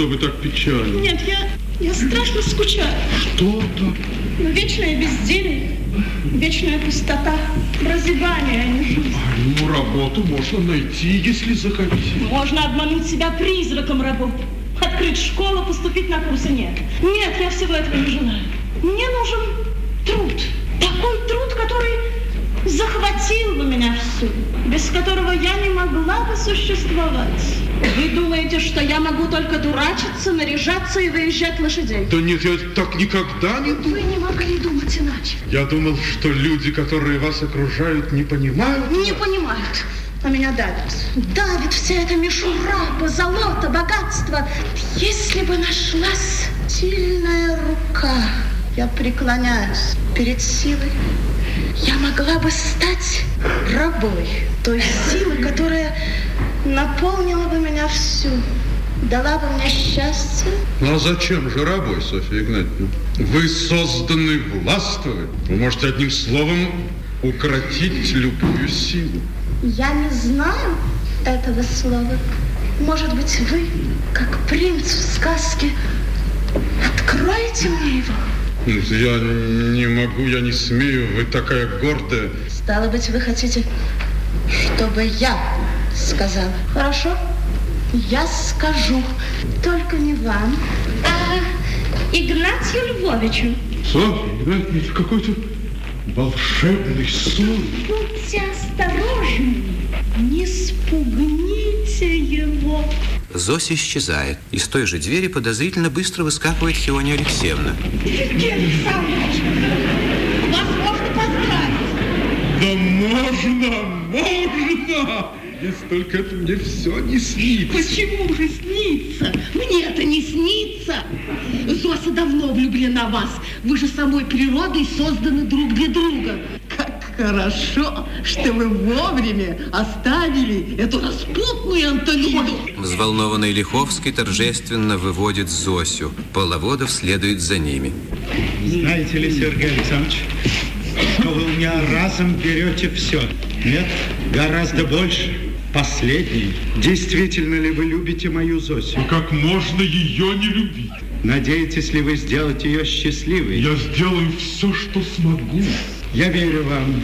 что вы так печальны? Нет, я, я страшно скучаю. Что так? Но вечное безделие, вечная пустота, прозябание, а не жизнь. Ну, работу можно найти, если захотите. Можно обмануть себя призраком работы. Открыть школу, поступить на курсы. Нет. Нет, я всего этого не желаю. Мне нужен труд. Такой труд, который захватил бы меня всю, без которого я не могла бы существовать. Вы думаете, что я могу только дурачиться, наряжаться и выезжать лошадей? Да нет, я так никогда не думал. Вы не могли думать иначе. Я думал, что люди, которые вас окружают, не понимают. Не понимают. А меня давит. Давит вся эта мишура, позолота, богатство. Если бы нашлась сильная рука, я преклоняюсь перед силой, я могла бы стать рабой той силы, которая наполнила бы меня всю, дала бы мне счастье. Ну а зачем же рабой, Софья Игнатьевна? Вы созданы властвовать. Вы можете одним словом укротить любую силу. Я не знаю этого слова. Может быть, вы, как принц в сказке, откроете мне его? Я не могу, я не смею, вы такая гордая. Стало быть, вы хотите, чтобы я сказала. Хорошо, я скажу, только не вам, а Игнатию Львовичу. Софья Игнатьевна, это какой-то волшебный сон. Будьте осторожны, не спугните его. Зося исчезает. Из той же двери подозрительно быстро выскакивает Хиония Алексеевна. Сергей Александрович, вас можно поздравить. Да можно! Если только это мне все не снится. Почему же снится? Мне это не снится. Зося давно влюблена в вас. Вы же самой природой созданы друг для друга. Как хорошо, что вы вовремя оставили эту распутную Антонину. Взволнованный Лиховский торжественно выводит Зосю. Половодов следует за ними. Знаете ли, Сергей Александрович, что вы у меня разом берете все? Нет, гораздо больше. Последний. Действительно ли вы любите мою Зосю? Ну как можно ее не любить? Надеетесь ли вы сделать ее счастливой? Я сделаю все, что смогу. Я верю вам.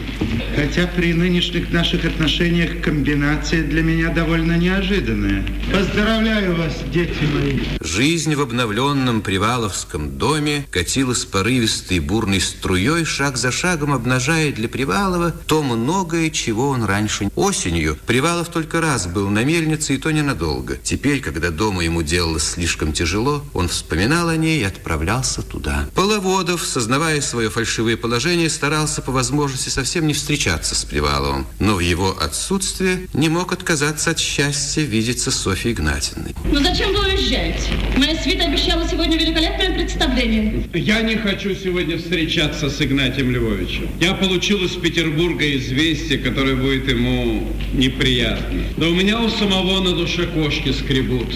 Хотя при нынешних наших отношениях комбинация для меня довольно неожиданная. Поздравляю вас, дети мои. Жизнь в обновленном Приваловском доме катилась порывистой бурной струей, шаг за шагом обнажая для Привалова то многое, чего он раньше. Осенью Привалов только раз был на мельнице, и то ненадолго. Теперь, когда дома ему делалось слишком тяжело, он вспоминал о ней и отправлялся туда. Половодов, сознавая свое фальшивое положение, старался по возможности совсем не встречаться с Приваловым, но в его отсутствие не мог отказаться от счастья видеться с Софьей Игнатьевной. Ну зачем вы уезжаете? Моя свита обещала сегодня великолепное представление. Я не хочу сегодня встречаться с Игнатием Львовичем. Я получил из Петербурга известие, которое будет ему неприятно. Да у меня у самого на душе кошки скребут.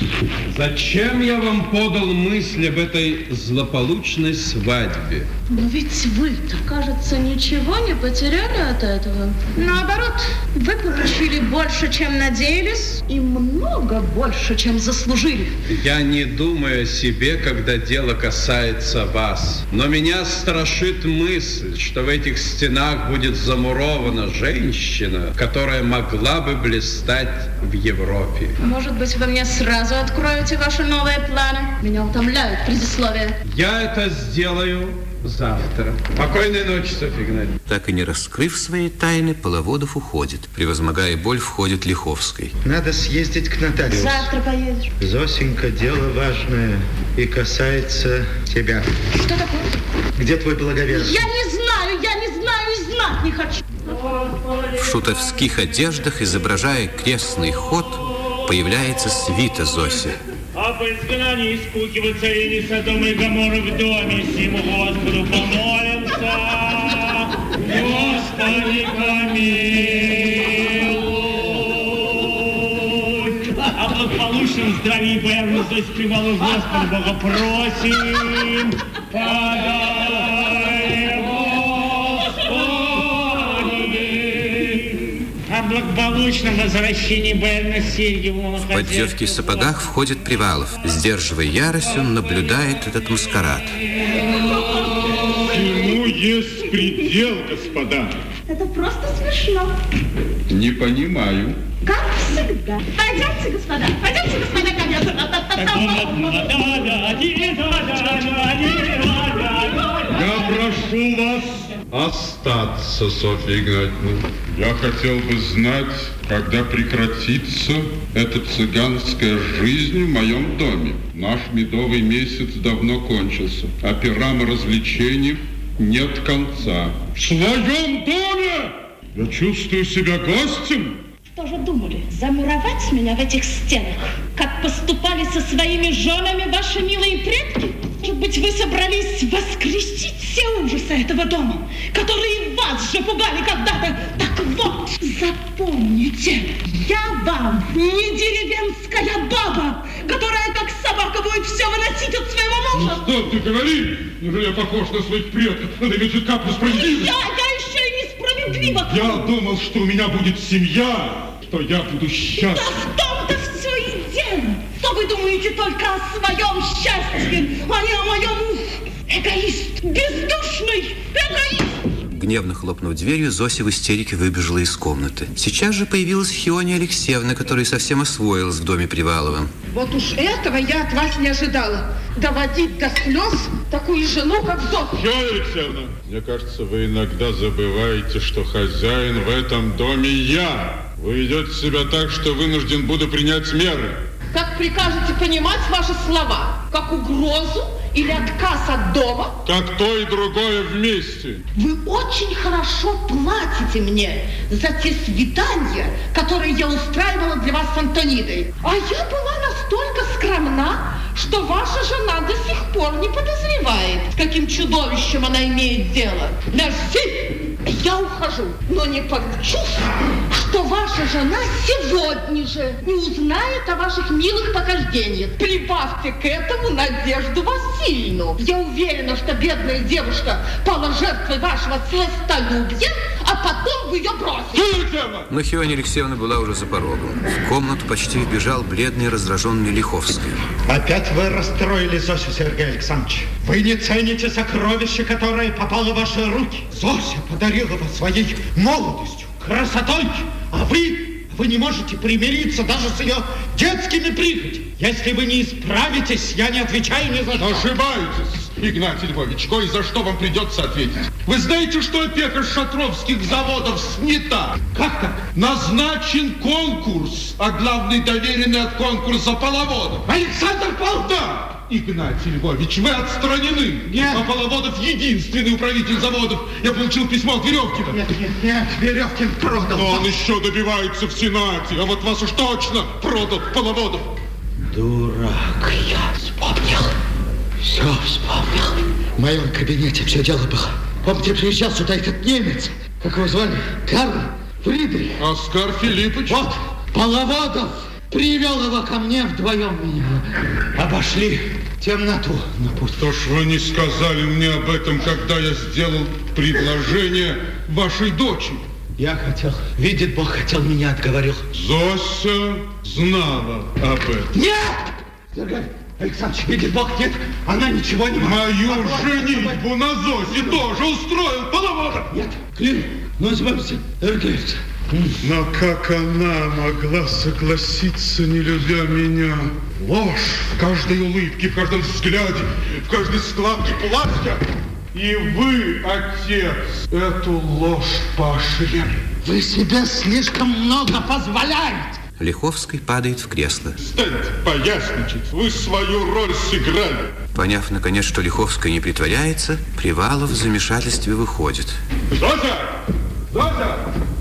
Зачем я вам подал мысль об этой злополучной свадьбе? Но ведь вы-то, кажется, ничего не потеряли от этого. Наоборот, вы получили больше, чем надеялись, и много больше, чем заслужили. Я не думаю о себе, когда дело касается вас. Но меня страшит мысль, что в этих стенах будет замурована женщина, которая могла бы блистать в Европе. Может быть, вы мне сразу откроете ваши новые планы? Меня утомляют предисловия. Я это сделаю завтра. Покойной ночи, Софья Игнатьевна. Так и не раскрыв своей тайны, Половодов уходит. Превозмогая боль, входит Лиховский. Надо съездить к нотариусу. Завтра поедешь. Зосенька, дело важное и касается тебя. Что такое? Где твой благоверный? Я не знаю, я не знаю и знать не хочу. В шутовских одеждах, изображая крестный ход, появляется свита Зоси. Об изгнании скуки воцарили Содом и Гоморра в доме сему Господу помолимся. Господи, помилуй. О благополучном здравии и боярности Привалу Господу Бога просим. Подай, благополучном возвращении Барина Сергиева. В поддевке и сапогах входит Привалов. Сдерживая ярость, он наблюдает этот маскарад. Ему есть предел, господа. Это просто смешно. Не понимаю. Как всегда. Пойдемте, господа. Пойдемте, господа, Я прошу вас остаться, Софья Игнатьевна. Я хотел бы знать, когда прекратится эта цыганская жизнь в моем доме. Наш медовый месяц давно кончился, а пирам и развлечениям нет конца. В своем доме я чувствую себя гостем. Что же думали? Замуровать меня в этих стенах? Как поступали со своими женами ваши милые предки? Может быть, вы собрались воскресить все ужасы этого дома, которые вас же пугали когда-то? Так вот, запомните, я вам не деревенская баба, которая как собака будет все выносить от своего мужа. Что ты говоришь? Неужели я похож на своих предков? Надо иметь хоть каплю справедливости. Я, я еще и несправедлива. Я думал, что у меня будет семья, что я буду Да счастлив. в том-то думаете только о своем счастье, а не о моем эгоист, бездушный эгоист. Гневно хлопнув дверью, Зося в истерике выбежала из комнаты. Сейчас же появилась Хиония Алексеевна, которая совсем освоилась в доме Привалова. Вот уж этого я от вас не ожидала. Доводить до слез такую жену, как Зофья. Хея Алексеевна, мне кажется, вы иногда забываете, что хозяин в этом доме я. Вы ведете себя так, что вынужден буду принять меры. Как прикажете понимать ваши слова? Как угрозу или отказ от дома? Как то и другое вместе. Вы очень хорошо платите мне за те свидания, которые я устраивала для вас с Антонидой. А я была настолько скромна, что ваша жена до сих пор не подозревает, с каким чудовищем она имеет дело. Мерси! Я ухожу, но не почувствую, что ваша жена сегодня же не узнает о ваших милых похождениях. Прибавьте к этому Надежду Васильевну. Я уверена, что бедная девушка пала жертвой вашего сластолюбия, а потом вы ее бросите. Но Хиония Алексеевна была уже за порогом. В комнату почти вбежал бледный и раздраженный Лиховский. Опять вы расстроили Зосю, Сергей Александрович. Вы не цените сокровище, которое попало в ваши руки. Зося подарила вас своей молодостью, красотой, а вы, вы не можете примириться даже с ее детскими прихотями. Если вы не исправитесь, я не отвечаю ни за что. Ошибаетесь, Игнатий Львович. Кое за что вам придется ответить. Вы знаете, что опека шатровских заводов снята? Как так? Назначен конкурс, а главный доверенный от конкурса половодов. Александр Павлович! Да, Игнатий Львович, вы отстранены. Нет. А Половодов единственный управитель заводов. Я получил письмо от Веревкина. Нет, нет, нет, Веревкин продал. Но он еще добивается в Сенате, а вот вас уж точно продал Половодов. Дурак, я вспомнил. Все вспомнил. В моем кабинете все дело было. Помните, приезжал сюда этот немец. Как его звали? Карл Фридрих. Оскар Филиппович. Вот, Половодов привел его ко мне вдвоем меня. Обошли темноту на путь. Что ж вы не сказали мне об этом, когда я сделал предложение вашей дочери? Я хотел, видит Бог, хотел, меня отговорил. Зося знала об этом. Нет! Сергей Александрович, видит Бог, нет, она ничего не может. Мою Могла женитьбу на Зосе тоже устроил Половодов. Нет, клин, ну избавься, Александрович. Но как она могла согласиться, не любя меня? Ложь в каждой улыбке, в каждом взгляде, в каждой складке платья. И вы, отец, эту ложь поощряли. Вы себе слишком много позволяете. Лиховский падает в кресло. Станьте поясничать, вы свою роль сыграли. Поняв, наконец, что Лиховская не притворяется, Привалов в замешательстве выходит. Зося! Зося!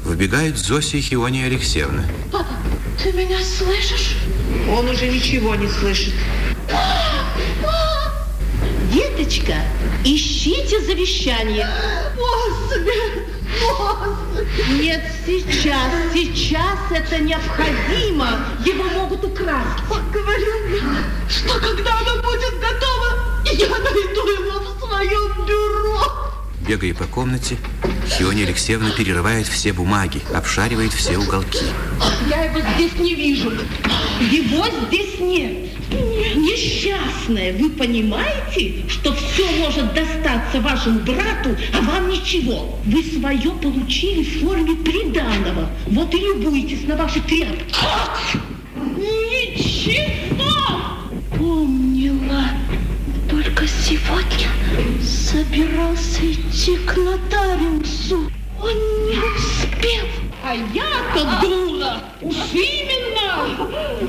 Выбегают Зося и Хиония Алексеевна. Папа, ты меня слышишь? Он уже ничего не слышит. Деточка, ищите завещание. Господи, Господи. Нет, сейчас, сейчас это необходимо. Его могут украсть. Мне, что когда оно будет готово, я найду его в своем бюро. бегая по комнате, Хиония Алексеевна перерывает все бумаги, обшаривает все уголки. Я его здесь не вижу. Его здесь нет. Несчастная, вы понимаете, что все может достаться вашему брату, а вам ничего? Вы свое получили в форме приданого. Вот и любуйтесь на ваши тряпки. Как? Ничего! Помнила. Только сегодня собирался идти к нотариусу. Он не успел. А я-то дура! Уж именно!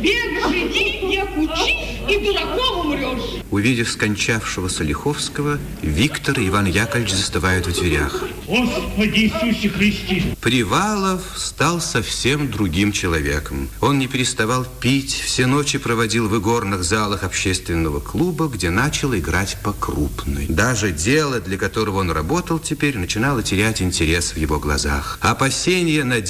Бег, жди, век учись, и дураком умрешь. Увидев скончавшегося Лиховского, Виктор и Иван Яковлевич застывают в дверях. Господи Иисусе Христе! Привалов стал совсем другим человеком. Он не переставал пить, все ночи проводил в игорных залах общественного клуба, где начал играть по крупной. Даже дело, для которого он работал теперь, начинало терять интерес в его глазах. Опасения Надежды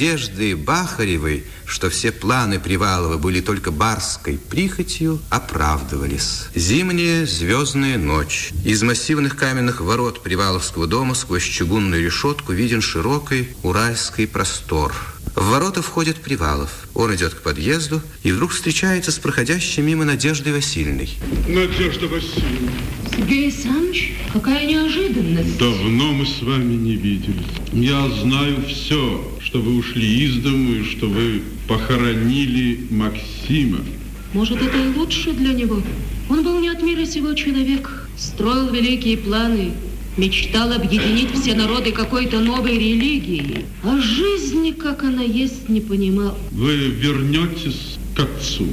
Бахаревой, что все планы Привалова были только барской прихотью, оправдывались. Зимняя звездная ночь. Из массивных каменных ворот Приваловского дома сквозь чугунную решетку виден широкий уральский простор. В ворота входит Привалов. Он идет к подъезду и вдруг встречается с проходящей мимо Надеждой Васильевной. Надежда Васильевна, Сергей Александрович, какая неожиданность. давно мы с вами не виделись. Я знаю все, что вы ушли из дому и что вы похоронили Максима. Может, это и лучше для него. Он был не от мира сего человек, строил великие планы, мечтал объединить все народы какой-то новой религией. А жизни, как она есть, не понимал. Вы вернетесь к отцу.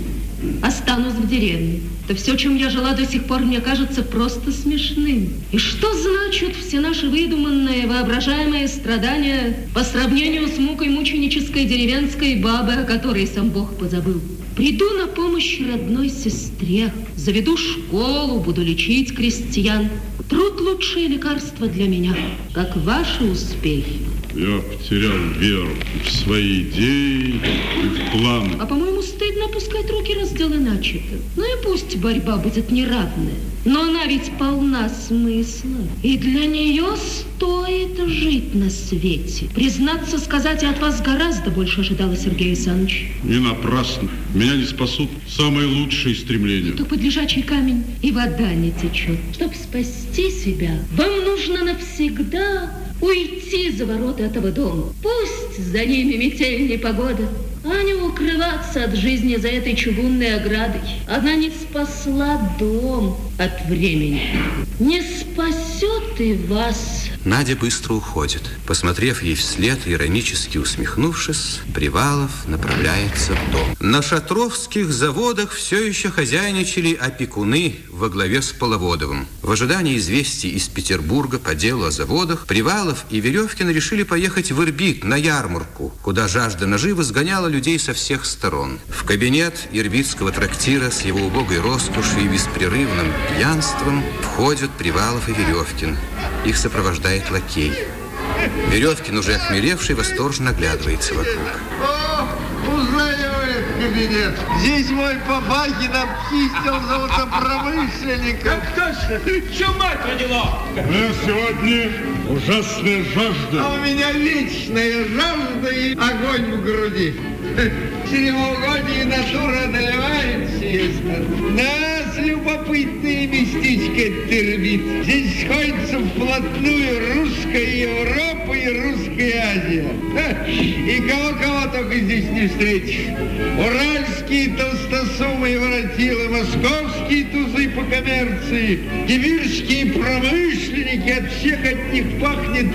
Останусь в деревне. Да все, чем я жила до сих пор, мне кажется просто смешным. И что значат все наши выдуманные, воображаемые страдания по сравнению с мукой мученической деревенской бабы, о которой сам Бог позабыл? Приду на помощь родной сестре, заведу школу, буду лечить крестьян. Труд – лучшее лекарство для меня, как ваши успехи. Я потерял веру в свои идеи и в планы. А по-моему, стыдно опускать руки, раз дело начато. Ну и пусть борьба будет неравная. Но она ведь полна смысла. И для нее стоит жить на свете. Признаться, сказать, от вас гораздо больше ожидала Сергей Александрович. Не напрасно. Меня не спасут самые лучшие стремления. То под лежачий камень и вода не течет. Чтобы спасти себя, вам нужно навсегда уйти за ворота этого дома. Пусть за ними метель непогода, а не укрываться от жизни за этой чугунной оградой. Она не спасла дом от времени, не спасет и вас. Надя быстро уходит. Посмотрев ей вслед, иронически усмехнувшись, Привалов направляется в дом. На шатровских заводах все еще хозяйничали опекуны во главе с Половодовым. В ожидании известий из Петербурга по делу о заводах, Привалов и Веревкин решили поехать в Ирбит на ярмарку, куда жажда наживы сгоняла людей со всех сторон. В кабинет ирбитского трактира с его убогой роскошью и беспрерывным пьянством входят Привалов и Веревкин. Их сопровождает лакей. Веревкин, уже охмелевший, восторженно оглядывается вокруг. О, узнаю этот кабинет. Здесь мой Папахин обчистил золотопромышленников. Точно! Чума родила! У меня сегодня ужасная А жажда. у меня вечная жажда и огонь в груди. Чревоугодие натура одолевает честно. Любопытное местечко термит. Здесь сходятся вплотную русская Европа и русская Азия. И кого-кого только здесь не встретишь. Уральские толстосумы и воротилы, московские тузы по коммерции, сибирские промышленники, от всех от них пахнет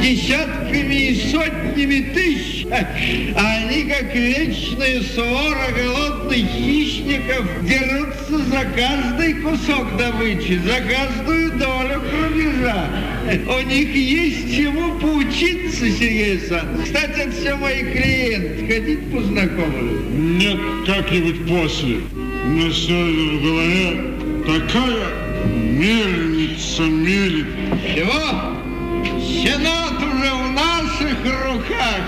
десятками и сотнями тысяч. А они, как вечная свора голодных хищников, дерутся за каждый кусок добычи, за каждую долю крубежа. У них есть чему поучиться, Сергей Александрович. Кстати, это все мои клиенты. Хотите познакомлю? Нет, как-нибудь после. Меня сегодня в голове такая мельница мелит. Чего? Сенат уже в наших руках.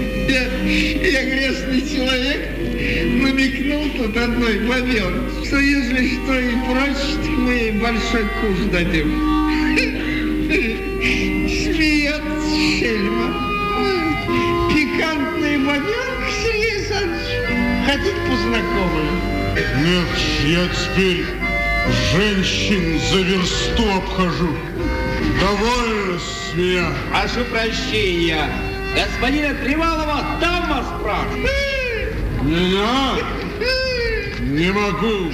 Я, я грешный человек, намекну намекнул тут одной бабенке, что если что и прочит, мы ей большой куш дадим. Смеется шельма. Пикантная бабенка, Сергей Александрович. Хотите познакомлю? Нет, я теперь женщин за версту обхожу. Довольно с меня. Прошу прощения. Господина Привалова там вас спрашивают. Меня? Не могу.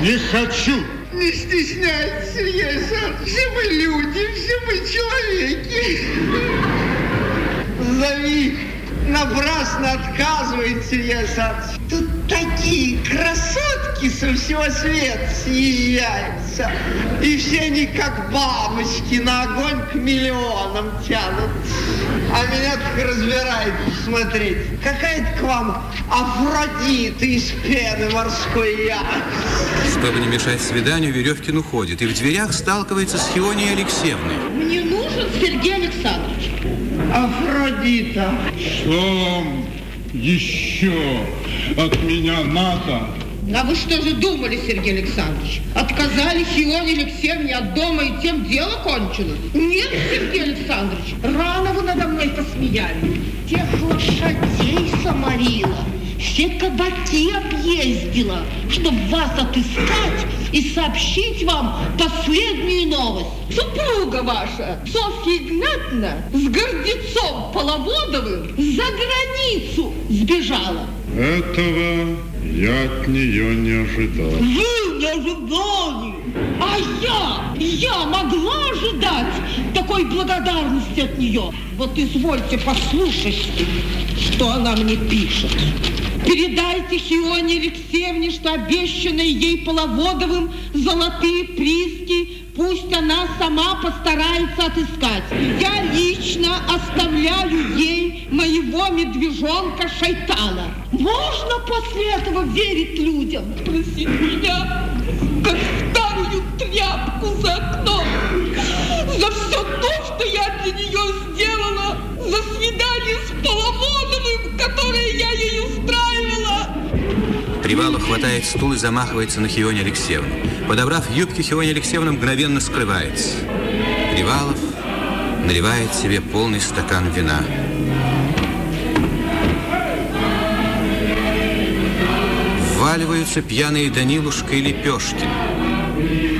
Не хочу. Не стесняйтесь, Сергей Александрович. Все мы люди, все мы человеки. Зови. Напрасно отказывает Сергей Александрович. Тут такие красотки со всего света съезжаются. И все они как бабочки на огонь к миллионам тянут. А меня так разбирает смотреть. Какая-то к вам Афродита из пены морской я. Чтобы не мешать свиданию, Веревкин уходит и в дверях сталкивается с Хионией Алексеевной. Мне нужен Сергей Александрович. Афродита. Что вам еще от меня надо? А вы что же думали, Сергей Александрович? Отказали Ионе Алексеевне от дома и тем дело кончилось? Нет, Сергей Александрович, рано вы надо мной посмеяли. Тех лошадей заморила, все кабаки объездила, чтобы вас отыскать и сообщить вам последнюю новость. Супруга ваша, Софья Игнатьевна, с гордецом Половодовым за границу сбежала. Этого я от нее не ожидал. Вы не ожидали, а я, я могла ожидать такой благодарности от нее. Вот извольте послушать, что она мне пишет. Передайте Хионе Алексеевне, что обещанные ей Половодовым золотые приски пусть она сама постарается отыскать. Я лично оставляю ей моего медвежонка Шайтана. Можно после этого верить людям? Прости меня, как старую тряпку за окном. За все то, что я для нее сделала, за свидание Привалов хватает стул и замахивается на Хионе Алексеевну. Подобрав юбки, Хионе Алексеевна мгновенно скрывается. Привалов наливает себе полный стакан вина. Вваливаются пьяные Данилушка и Лепешкин.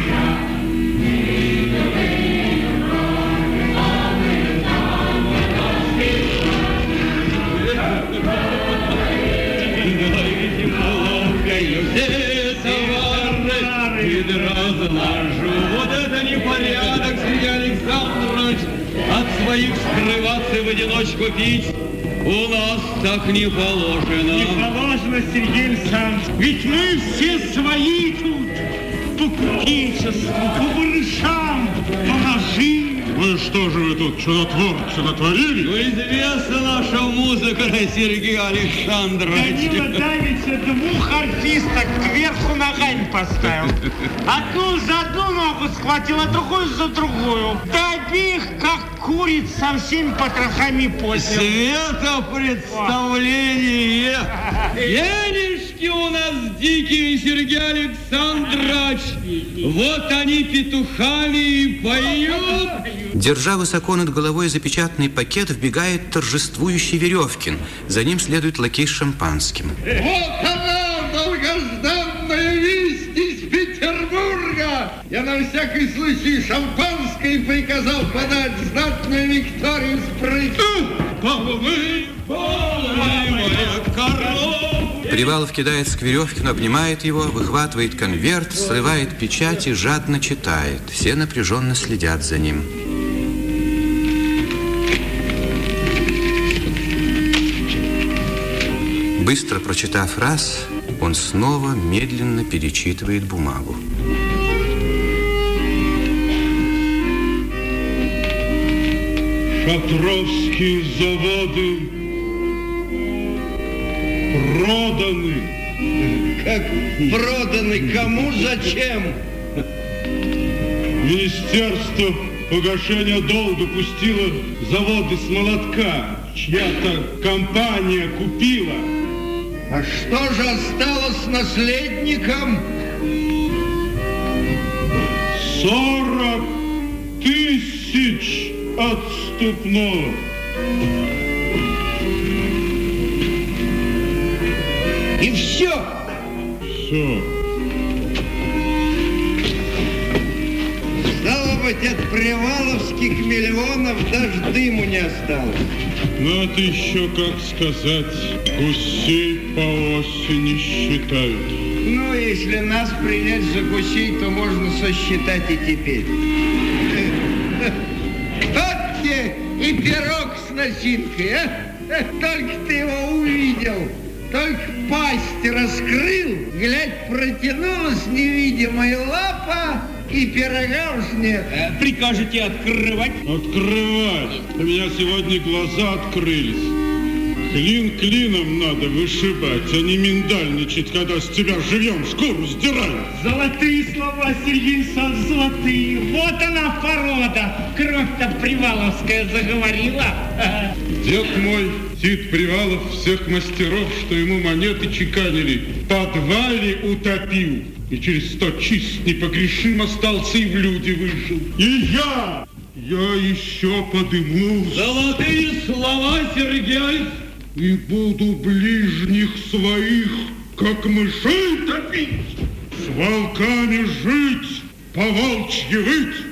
Своих скрываться в одиночку пить. У нас так не положено. Не положено, Сергей Александрович. Ведь мы все свои тут. По купечеству, по барышам, по ножи. Вы что же вы тут чудотворцы натворили? Ну, известна наша музыка, Сергей Александрович. Данила Давича двух артисток кверху ногами поставил. Одну за одну ногу схватил, а другую за другую. Да их, как куриц, со всеми потрохами поднял. Светопредставление. Денежки у нас дикие, Сергей Александрович. Вот они петухами и поют. Держа высоко над головой запечатанный пакет, вбегает торжествующий Веревкин. За ним следует лакей с шампанским. Вот всякий случай шампанское приказал подать знатную Викторию полны, моя корова. Привалов кидается к Веревкину, обнимает его, выхватывает конверт, срывает печать и жадно читает. Все напряженно следят за ним. Быстро прочитав раз, он снова медленно перечитывает бумагу. Шатровские заводы проданы. Как проданы, кому, зачем? Министерство погашения долга пустило заводы с молотка. Чья-то компания купила. А что же осталось наследником? Сорок тысяч отступного. И все. Все. Стало быть, от приваловских миллионов даже дыму не осталось. Ну, это еще, как сказать, гусей по осени считают. Ну, если нас принять за гусей, то можно сосчитать и теперь. Пирог с начинкой, а? Только ты его увидел, только пасть раскрыл, глядь, протянулась невидимая лапа, и пирога уж нет. Прикажете открывать? Открывать. У меня сегодня глаза открылись. Клин клином надо вышибать, а не миндальничать, когда с тебя живьем шкуру сдирают. Золотые слова, Сергей Александрович, золотые. Вот она порода. Кровь-то приваловская заговорила. Дед мой, Тит Привалов, всех мастеров, что ему монеты чеканили, в подвале утопил. И через сто чист непогрешим остался и в люди вышел. И я, я еще подымусь. Золотые слова, Сергей! И буду ближних своих, как мышей топить, с волками жить, по волчьи выть.